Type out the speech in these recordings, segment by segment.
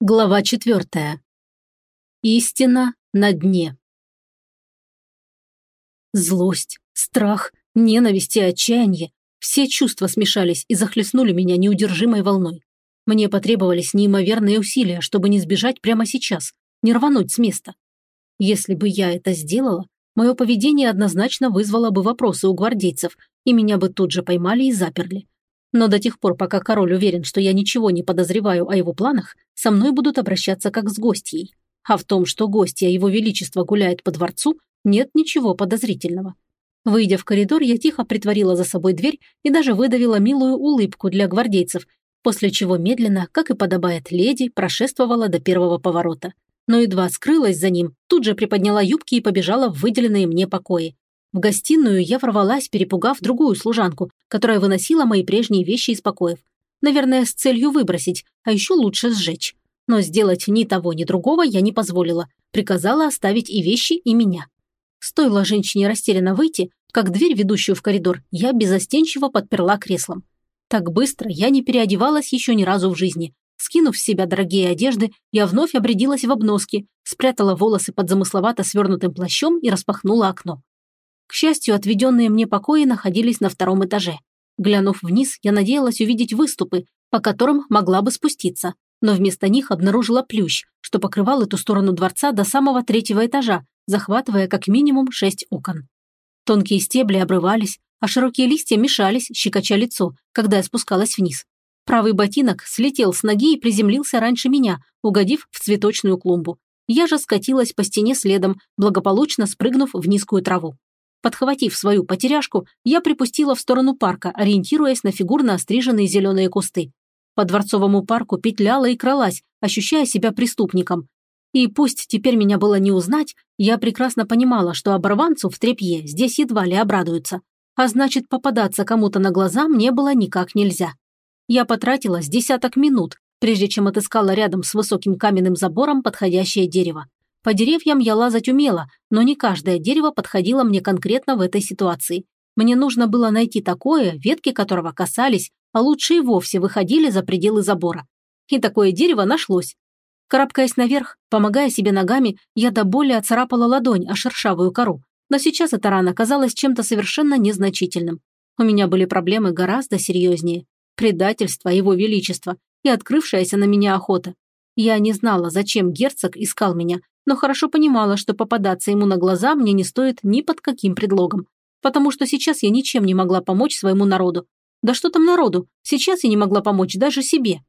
Глава четвертая. Истина на дне. Злость, страх, ненависть и отчаяние – все чувства смешались и захлестнули меня неудержимой волной. Мне потребовались неимоверные усилия, чтобы не сбежать прямо сейчас, не рвануть с места. Если бы я это сделала, мое поведение однозначно вызвало бы вопросы у гвардейцев, и меня бы тут же поймали и заперли. Но до тех пор, пока король уверен, что я ничего не подозреваю о его планах, со мной будут обращаться как с гостьей. А в том, что гостья его величества гуляет по дворцу, нет ничего подозрительного. Выйдя в коридор, я тихо притворила за собой дверь и даже выдавила милую улыбку для гвардейцев, после чего медленно, как и подобает леди, прошествовала до первого поворота. Но едва скрылась за ним, тут же приподняла юбки и побежала в выделенные мне покои. В гостиную я ворвалась, перепугав другую служанку, которая выносила мои прежние вещи из покоев. Наверное, с целью выбросить, а еще лучше сжечь. Но сделать ни того, ни другого я не позволила. Приказала оставить и вещи, и меня. Стоило женщине растерянно выйти, как дверь, ведущую в коридор, я безостенчиво подперла креслом. Так быстро я не переодевалась еще ни разу в жизни. Скинув с себя дорогие одежды, я вновь обрядилась в обноски, спрятала волосы под замысловато свернутым плащом и распахнула окно. К счастью, отведенные мне покои находились на втором этаже. Глянув вниз, я надеялась увидеть выступы, по которым могла бы спуститься, но вместо них обнаружила плющ, что покрывал эту сторону дворца до самого третьего этажа, захватывая как минимум шесть окон. Тонкие стебли обрывались, а широкие листья мешались, щекоча лицо, когда я спускалась вниз. Правый ботинок слетел с ноги и приземлился раньше меня, угодив в цветочную клумбу. Я же скатилась по стене следом, благополучно спрыгнув в низкую траву. Подхватив свою потеряшку, я припустила в сторону парка, ориентируясь на фигурно остриженные зеленые кусты. По дворцовому парку петляла и кралась, ощущая себя преступником. И пусть теперь меня было не узнать, я прекрасно понимала, что оборванцу в трепье здесь едва ли обрадуются. А значит, попадаться кому-то на глаза мне было никак нельзя. Я потратила с десяток минут, прежде чем отыскала рядом с высоким каменным забором подходящее дерево. По деревьям я лазать умела, но не каждое дерево подходило мне конкретно в этой ситуации. Мне нужно было найти такое, ветки которого касались, а лучше и вовсе выходили за пределы забора. И такое дерево нашлось. Карабкаясь наверх, помогая себе ногами, я до боли оцарапала ладонь о шершавую кору. Но сейчас эта рана казалась чем-то совершенно незначительным. У меня были проблемы гораздо серьезнее. Предательство его величества и открывшаяся на меня охота. Я не знала, зачем герцог искал меня, но хорошо понимала, что попадаться ему на глаза мне не стоит ни под каким предлогом, потому что сейчас я ничем не могла помочь своему народу. Да что там народу, сейчас я не могла помочь даже себе.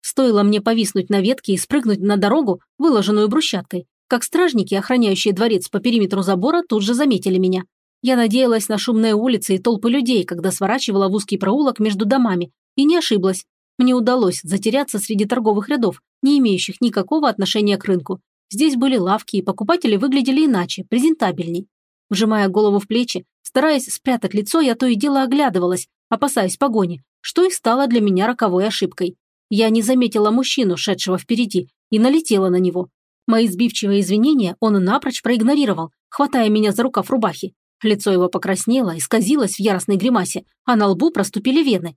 Стоило мне повиснуть на ветке и спрыгнуть на дорогу, выложенную брусчаткой, как стражники, охраняющие дворец по периметру забора, тут же заметили меня. Я надеялась на шумные улицы и толпы людей, когда сворачивала в узкий проулок между домами, и не ошиблась. Мне удалось затеряться среди торговых рядов, не имеющих никакого отношения к рынку, Здесь были лавки, и покупатели выглядели иначе, презентабельней. Вжимая голову в плечи, стараясь спрятать лицо, я то и дело оглядывалась, опасаясь погони, что и стало для меня роковой ошибкой. Я не заметила мужчину, шедшего впереди, и налетела на него. Мои сбивчивые извинения он напрочь проигнорировал, хватая меня за рукав рубахи. Лицо его покраснело, исказилось в яростной гримасе, а на лбу проступили вены.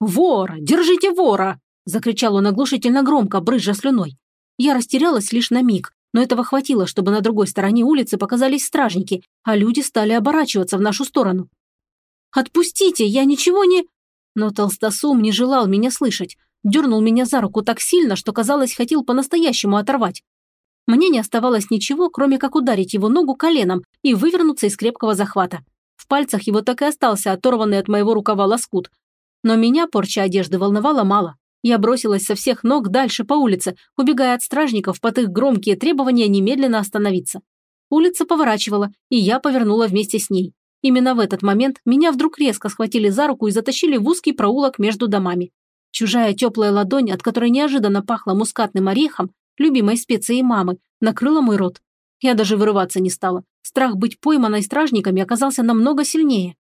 «Вора! Держите вора!» – закричал он оглушительно громко, брызжа слюной. Я растерялась лишь на миг, но этого хватило, чтобы на другой стороне улицы показались стражники, а люди стали оборачиваться в нашу сторону. «Отпустите, я ничего не...» Но толстосум не желал меня слышать, дернул меня за руку так сильно, что, казалось, хотел по-настоящему оторвать. Мне не оставалось ничего, кроме как ударить его ногу коленом и вывернуться из крепкого захвата. В пальцах его так и остался оторванный от моего рукава лоскут. Но меня порча одежды волновала мало. Я бросилась со всех ног дальше по улице, убегая от стражников под их громкие требования немедленно остановиться. Улица поворачивала, и я повернула вместе с ней. Именно в этот момент меня вдруг резко схватили за руку и затащили в узкий проулок между домами. Чужая теплая ладонь, от которой неожиданно пахло мускатным орехом, любимой специей мамы, накрыла мой рот. Я даже вырываться не стала. Страх быть пойманной стражниками оказался намного сильнее.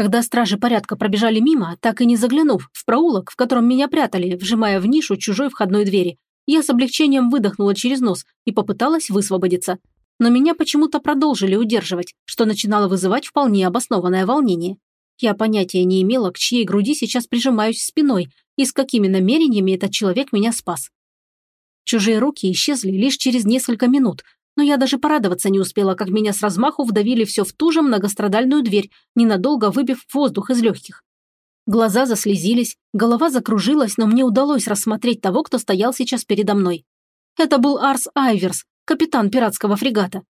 Когда стражи порядка пробежали мимо, так и не заглянув в проулок, в котором меня прятали, вжимая в нишу чужой входной двери, я с облегчением выдохнула через нос и попыталась высвободиться. Но меня почему-то продолжили удерживать, что начинало вызывать вполне обоснованное волнение. Я понятия не имела, к чьей груди сейчас прижимаюсь спиной и с какими намерениями этот человек меня спас. Чужие руки исчезли лишь через несколько минут, но я даже порадоваться не успела, как меня с размаху вдавили все в ту же многострадальную дверь, ненадолго выбив воздух из легких. Глаза заслезились, голова закружилась, но мне удалось рассмотреть того, кто стоял сейчас передо мной. Это был Арс Айверс, капитан пиратского фрегата.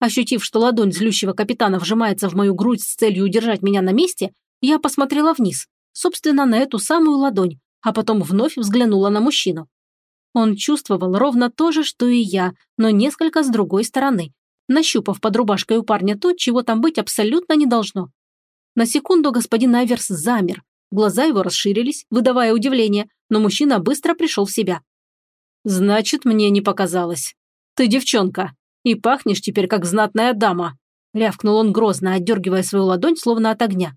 Ощутив, что ладонь злющего капитана вжимается в мою грудь с целью удержать меня на месте, я посмотрела вниз, собственно, на эту самую ладонь, а потом вновь взглянула на мужчину. Он чувствовал ровно то же, что и я, но несколько с другой стороны, нащупав под рубашкой у парня то, чего там быть абсолютно не должно. На секунду господин Айверс замер, глаза его расширились, выдавая удивление, но мужчина быстро пришел в себя. «Значит, мне не показалось. Ты девчонка, и пахнешь теперь как знатная дама», рявкнул он грозно, отдергивая свою ладонь, словно от огня.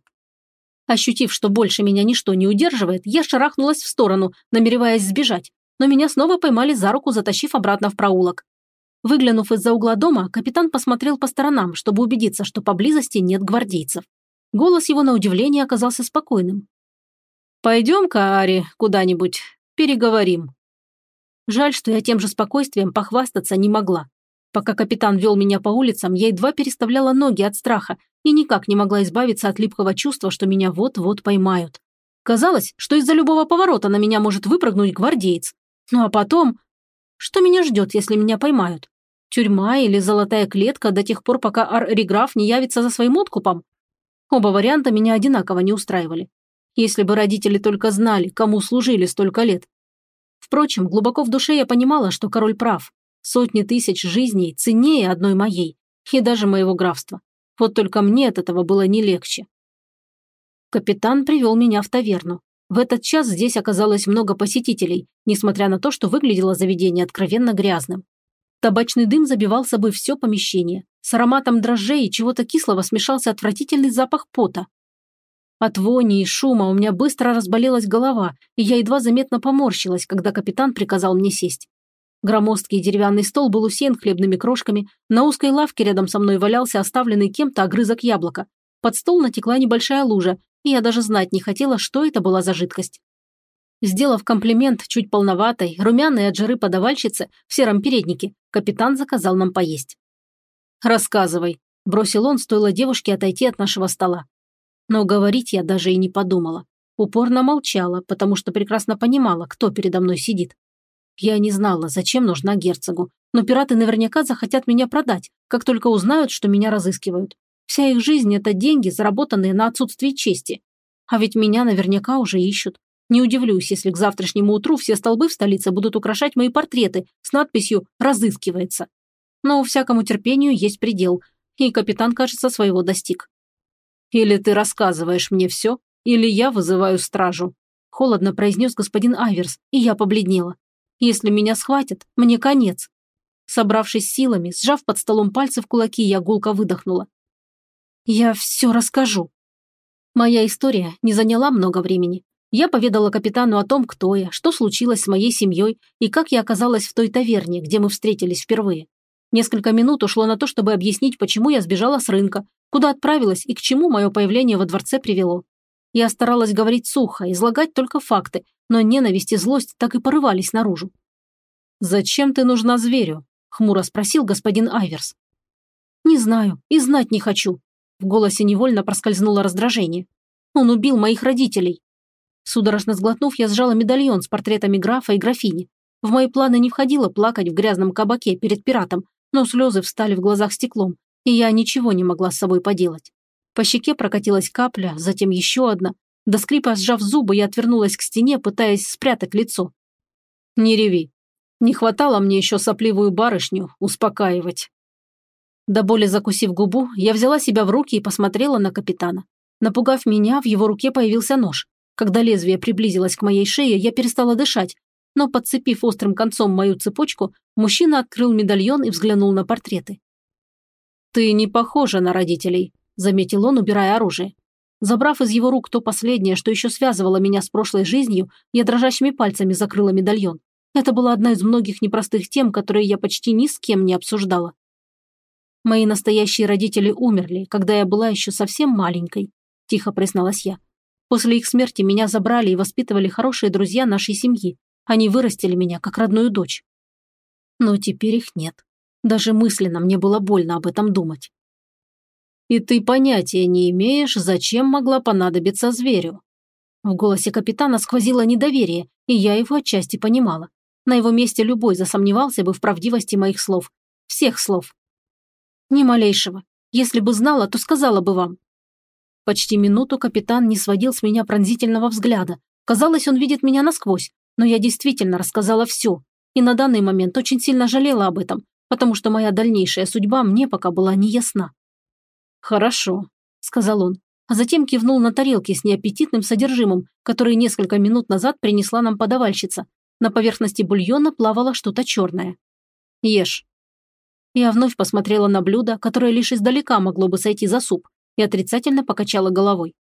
Ощутив, что больше меня ничто не удерживает, я шарахнулась в сторону, намереваясь сбежать, но меня снова поймали за руку, затащив обратно в проулок. Выглянув из-за угла дома, капитан посмотрел по сторонам, чтобы убедиться, что поблизости нет гвардейцев. Голос его, на удивление, оказался спокойным. «Пойдем-ка, Ари, куда-нибудь, переговорим». Жаль, что я тем же спокойствием похвастаться не могла. Пока капитан вел меня по улицам, я едва переставляла ноги от страха и никак не могла избавиться от липкого чувства, что меня вот-вот поймают. Казалось, что из-за любого поворота на меня может выпрыгнуть гвардеец. Ну а потом... Что меня ждет, если меня поймают? Тюрьма или золотая клетка до тех пор, пока Ар-Реграф не явится за своим откупом? Оба варианта меня одинаково не устраивали. Если бы родители только знали, кому служили столько лет. Впрочем, глубоко в душе я понимала, что король прав. Сотни тысяч жизней ценнее одной моей, и даже моего графства. Вот только мне от этого было не легче. Капитан привел меня в таверну. В этот час здесь оказалось много посетителей, несмотря на то, что выглядело заведение откровенно грязным. Табачный дым забивал собой все помещение. С ароматом дрожжей и чего-то кислого смешался отвратительный запах пота. От вони и шума у меня быстро разболелась голова, и я едва заметно поморщилась, когда капитан приказал мне сесть. Громоздкий деревянный стол был усеян хлебными крошками, на узкой лавке рядом со мной валялся оставленный кем-то огрызок яблока. Под стол натекла небольшая лужа, и я даже знать не хотела, что это была за жидкость. Сделав комплимент чуть полноватой, румяной от жиры подавальщице в сером переднике, капитан заказал нам поесть. «Рассказывай», – бросил он, стоило девушке отойти от нашего стола. Но говорить я даже и не подумала. Упорно молчала, потому что прекрасно понимала, кто передо мной сидит. Я не знала, зачем нужна герцогу, но пираты наверняка захотят меня продать, как только узнают, что меня разыскивают. Вся их жизнь – это деньги, заработанные на отсутствии чести. А ведь меня наверняка уже ищут. Не удивлюсь, если к завтрашнему утру все столбы в столице будут украшать мои портреты с надписью «Разыскивается». Но всякому терпению есть предел, и капитан, кажется, своего достиг. «Или ты рассказываешь мне все, или я вызываю стражу», холодно произнес господин Аверс, и я побледнела. «Если меня схватят, мне конец». Собравшись силами, сжав под столом пальцы в кулаки, я гулко выдохнула. Я все расскажу. Моя история не заняла много времени. Я поведала капитану о том, кто я, что случилось с моей семьей и как я оказалась в той таверне, где мы встретились впервые. Несколько минут ушло на то, чтобы объяснить, почему я сбежала с рынка, куда отправилась и к чему мое появление во дворце привело. Я старалась говорить сухо, излагать только факты, но ненависть и злость так и порывались наружу. «Зачем ты нужна зверю?» – хмуро спросил господин Айверс. «Не знаю и знать не хочу», в голосе невольно проскользнуло раздражение. Он убил моих родителей. Судорожно сглотнув, я сжала медальон с портретами графа и графини. В мои планы не входило плакать в грязном кабаке перед пиратом, но слезы встали в глазах стеклом, и я ничего не могла с собой поделать. По щеке прокатилась капля, затем еще одна. До скрипа сжав зубы, я отвернулась к стене, пытаясь спрятать лицо. «Не реви. Не хватало мне еще сопливую барышню успокаивать». До боли закусив губу, я взяла себя в руки и посмотрела на капитана. Напугав меня, в его руке появился нож. Когда лезвие приблизилось к моей шее, я перестала дышать, но, подцепив острым концом мою цепочку, мужчина открыл медальон и взглянул на портреты. «Ты не похожа на родителей», – заметил он, убирая оружие. Забрав из его рук то последнее, что еще связывало меня с прошлой жизнью, я дрожащими пальцами закрыла медальон. Это была одна из многих непростых тем, которые я почти ни с кем не обсуждала. Мои настоящие родители умерли, когда я была еще совсем маленькой», – тихо призналась я. «После их смерти меня забрали и воспитывали хорошие друзья нашей семьи. Они вырастили меня, как родную дочь». Но теперь их нет. Даже мысленно мне было больно об этом думать. «И ты понятия не имеешь, зачем могла понадобиться зверю?» В голосе капитана сквозило недоверие, и я его отчасти понимала. На его месте любой засомневался бы в правдивости моих слов. Всех слов. Ни малейшего. Если бы знала, то сказала бы вам. Почти минуту капитан не сводил с меня пронзительного взгляда. Казалось, он видит меня насквозь, но я действительно рассказала все. И на данный момент очень сильно жалела об этом, потому что моя дальнейшая судьба мне пока была не ясна. «Хорошо», — сказал он, а затем кивнул на тарелки с неаппетитным содержимым, которые несколько минут назад принесла нам подавальщица. На поверхности бульона плавало что-то черное. «Ешь». Я вновь посмотрела на блюдо, которое лишь издалека могло бы сойти за суп, и отрицательно покачала головой.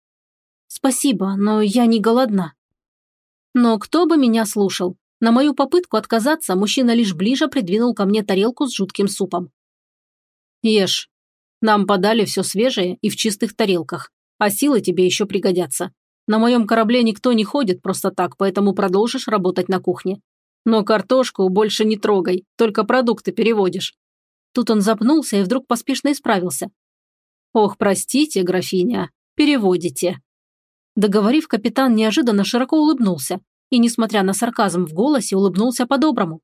«Спасибо, но я не голодна». Но кто бы меня слушал? На мою попытку отказаться мужчина лишь ближе придвинул ко мне тарелку с жутким супом. «Ешь. Нам подали все свежее и в чистых тарелках, а силы тебе еще пригодятся. На моем корабле никто не ходит просто так, поэтому продолжишь работать на кухне. Но картошку больше не трогай, только продукты переводишь». Тут он запнулся и вдруг поспешно исправился. «Ох, простите, графиня, переводите». Договорив, капитан неожиданно широко улыбнулся, и, несмотря на сарказм в голосе, улыбнулся по-доброму.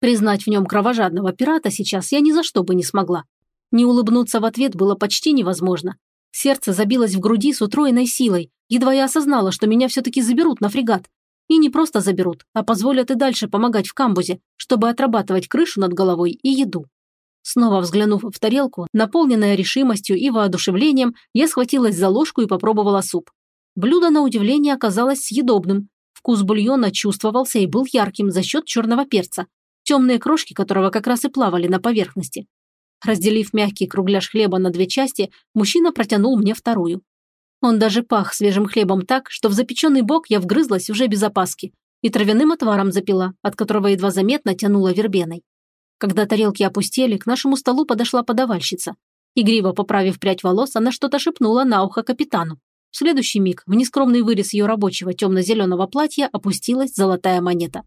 Признать в нем кровожадного пирата сейчас я ни за что бы не смогла. Не улыбнуться в ответ было почти невозможно. Сердце забилось в груди с утроенной силой, едва я осознала, что меня все-таки заберут на фрегат. И не просто заберут, а позволят и дальше помогать в камбузе, чтобы отрабатывать крышу над головой и еду. Снова взглянув в тарелку, наполненная решимостью и воодушевлением, я схватилась за ложку и попробовала суп. Блюдо, на удивление, оказалось съедобным, Вкус бульона чувствовался и был ярким за счет черного перца, темные крошки которого как раз и плавали на поверхности. Разделив мягкий кругляш хлеба на две части, мужчина протянул мне вторую. Он даже пах свежим хлебом так, что в запеченный бок я вгрызлась уже без опаски и травяным отваром запила, от которого едва заметно тянула вербеной. Когда тарелки опустели, к нашему столу подошла подавальщица. Игриво поправив прядь волос, она что-то шепнула на ухо капитану. В следующий миг в нескромный вырез ее рабочего темно-зеленого платья опустилась золотая монета.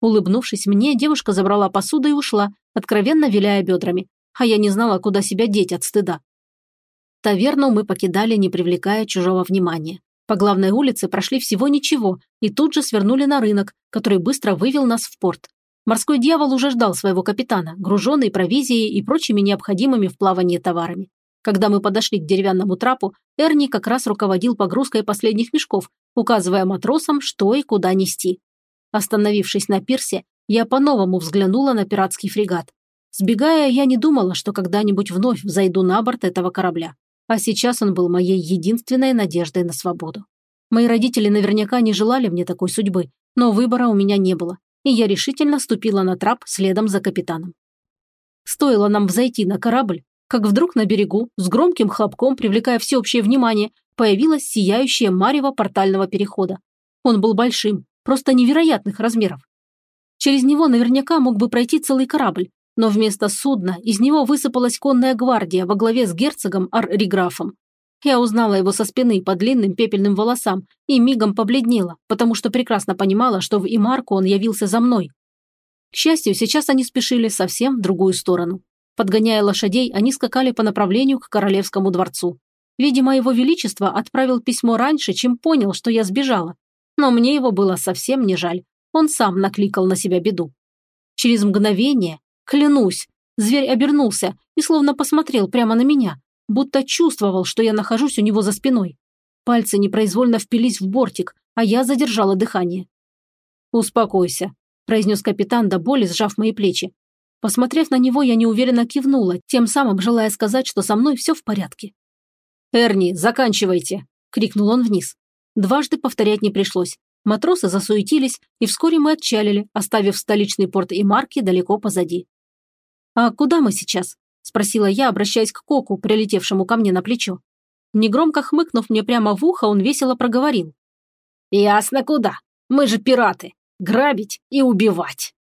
Улыбнувшись мне, девушка забрала посуду и ушла, откровенно виляя бедрами, а я не знала, куда себя деть от стыда. Таверну мы покидали, не привлекая чужого внимания. По главной улице прошли всего ничего и тут же свернули на рынок, который быстро вывел нас в порт. Морской дьявол уже ждал своего капитана, груженный провизией и прочими необходимыми в плавании товарами. Когда мы подошли к деревянному трапу, Эрни как раз руководил погрузкой последних мешков, указывая матросам, что и куда нести. Остановившись на пирсе, я по-новому взглянула на пиратский фрегат. Сбегая, я не думала, что когда-нибудь вновь взойду на борт этого корабля. А сейчас он был моей единственной надеждой на свободу. Мои родители наверняка не желали мне такой судьбы, но выбора у меня не было, и я решительно ступила на трап следом за капитаном. Стоило нам взойти на корабль, как вдруг на берегу, с громким хлопком, привлекая всеобщее внимание, появилась сияющая марево портального перехода. Он был большим, просто невероятных размеров. Через него наверняка мог бы пройти целый корабль, но вместо судна из него высыпалась конная гвардия во главе с герцогом Ар-Риграфом. Я узнала его со спины по длинным пепельным волосам и мигом побледнела, потому что прекрасно понимала, что в Имарку он явился за мной. К счастью, сейчас они спешили совсем в другую сторону. Подгоняя лошадей, они скакали по направлению к королевскому дворцу. Видимо, его величество отправил письмо раньше, чем понял, что я сбежала. Но мне его было совсем не жаль. Он сам накликал на себя беду. Через мгновение, клянусь, зверь обернулся и словно посмотрел прямо на меня, будто чувствовал, что я нахожусь у него за спиной. Пальцы непроизвольно впились в бортик, а я задержала дыхание. «Успокойся», – произнес капитан до боли, сжав мои плечи. Посмотрев на него, я неуверенно кивнула, тем самым желая сказать, что со мной все в порядке. «Эрни, заканчивайте!» – крикнул он вниз. Дважды повторять не пришлось. Матросы засуетились, и вскоре мы отчалили, оставив столичный порт и марки далеко позади. «А куда мы сейчас?» – спросила я, обращаясь к Коку, прилетевшему ко мне на плечо. Негромко хмыкнув мне прямо в ухо, он весело проговорил. «Ясно куда. Мы же пираты. Грабить и убивать».